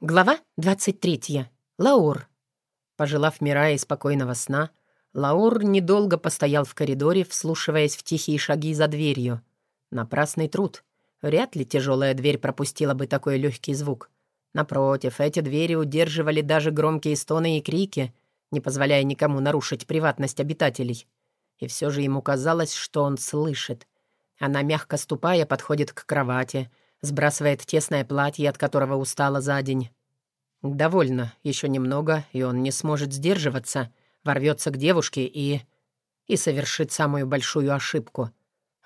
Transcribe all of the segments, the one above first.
Глава 23. Лаур. Пожелав Мира и спокойного сна, Лаур недолго постоял в коридоре, вслушиваясь в тихие шаги за дверью. Напрасный труд. Вряд ли тяжелая дверь пропустила бы такой легкий звук. Напротив, эти двери удерживали даже громкие стоны и крики, не позволяя никому нарушить приватность обитателей. И все же ему казалось, что он слышит. Она, мягко ступая, подходит к кровати — сбрасывает тесное платье, от которого устала за день. Довольно, еще немного, и он не сможет сдерживаться, ворвется к девушке и... и совершит самую большую ошибку.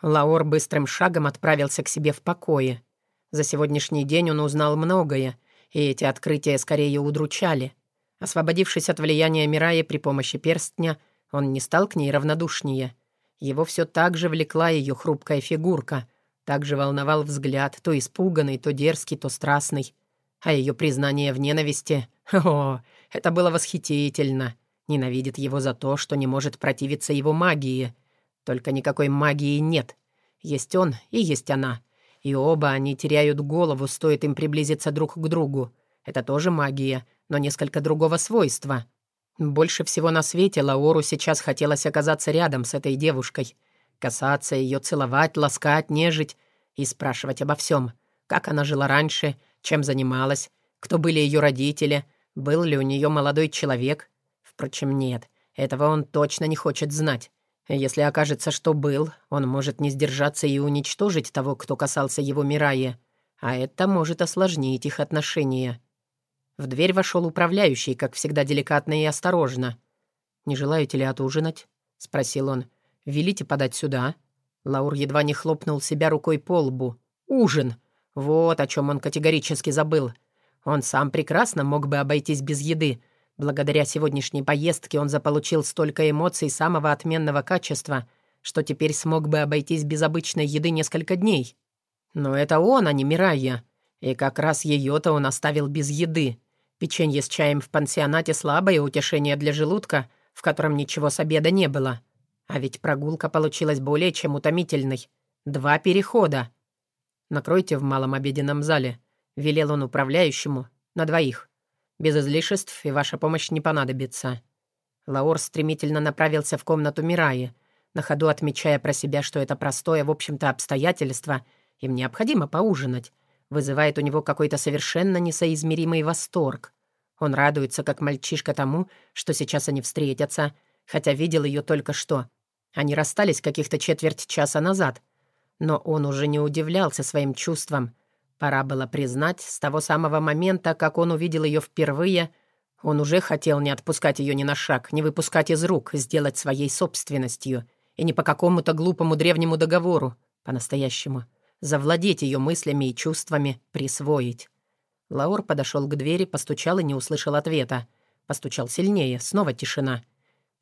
Лаор быстрым шагом отправился к себе в покое. За сегодняшний день он узнал многое, и эти открытия скорее удручали. Освободившись от влияния Мираи при помощи перстня, он не стал к ней равнодушнее. Его все так же влекла ее хрупкая фигурка, также волновал взгляд, то испуганный, то дерзкий, то страстный. А ее признание в ненависти... О, это было восхитительно. Ненавидит его за то, что не может противиться его магии. Только никакой магии нет. Есть он и есть она. И оба они теряют голову, стоит им приблизиться друг к другу. Это тоже магия, но несколько другого свойства. Больше всего на свете Лаору сейчас хотелось оказаться рядом с этой девушкой — Касаться ее, целовать, ласкать, нежить и спрашивать обо всем. Как она жила раньше, чем занималась, кто были ее родители, был ли у нее молодой человек. Впрочем, нет, этого он точно не хочет знать. Если окажется, что был, он может не сдержаться и уничтожить того, кто касался его Мирая, а это может осложнить их отношения. В дверь вошел управляющий, как всегда деликатно и осторожно. «Не желаете ли отужинать?» — спросил он. Велите подать сюда». Лаур едва не хлопнул себя рукой по лбу. «Ужин! Вот о чем он категорически забыл. Он сам прекрасно мог бы обойтись без еды. Благодаря сегодняшней поездке он заполучил столько эмоций самого отменного качества, что теперь смог бы обойтись без обычной еды несколько дней. Но это он, а не Мирайя. И как раз ее-то он оставил без еды. Печенье с чаем в пансионате — слабое утешение для желудка, в котором ничего с обеда не было. А ведь прогулка получилась более чем утомительной. Два перехода. «Накройте в малом обеденном зале», — велел он управляющему, на двоих. «Без излишеств и ваша помощь не понадобится». Лаор стремительно направился в комнату Мираи, на ходу отмечая про себя, что это простое, в общем-то, обстоятельство, им необходимо поужинать, вызывает у него какой-то совершенно несоизмеримый восторг. Он радуется, как мальчишка тому, что сейчас они встретятся, хотя видел ее только что — они расстались каких-то четверть часа назад. Но он уже не удивлялся своим чувствам. Пора было признать, с того самого момента, как он увидел ее впервые, он уже хотел не отпускать ее ни на шаг, не выпускать из рук, сделать своей собственностью. И не по какому-то глупому древнему договору, по-настоящему. Завладеть ее мыслями и чувствами, присвоить. Лаур подошел к двери, постучал и не услышал ответа. Постучал сильнее, снова тишина.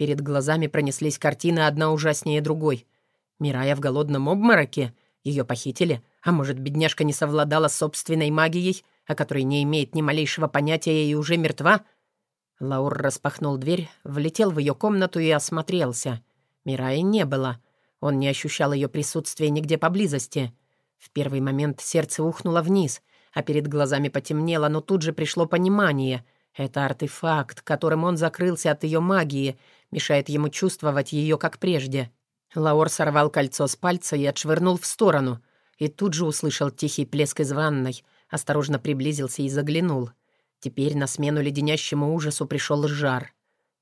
Перед глазами пронеслись картины одна ужаснее другой. Мирая в голодном обмороке. Ее похитили. А может, бедняжка не совладала с собственной магией, о которой не имеет ни малейшего понятия и уже мертва? Лаур распахнул дверь, влетел в ее комнату и осмотрелся. Мираи не было. Он не ощущал ее присутствия нигде поблизости. В первый момент сердце ухнуло вниз, а перед глазами потемнело, но тут же пришло понимание. Это артефакт, которым он закрылся от ее магии, мешает ему чувствовать ее как прежде. Лаор сорвал кольцо с пальца и отшвырнул в сторону, и тут же услышал тихий плеск из ванной, осторожно приблизился и заглянул. Теперь на смену леденящему ужасу пришел жар.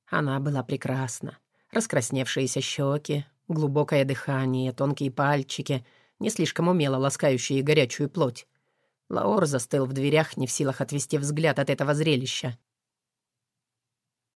Она была прекрасна. Раскрасневшиеся щеки, глубокое дыхание, тонкие пальчики, не слишком умело ласкающие горячую плоть. Лаор застыл в дверях, не в силах отвести взгляд от этого зрелища.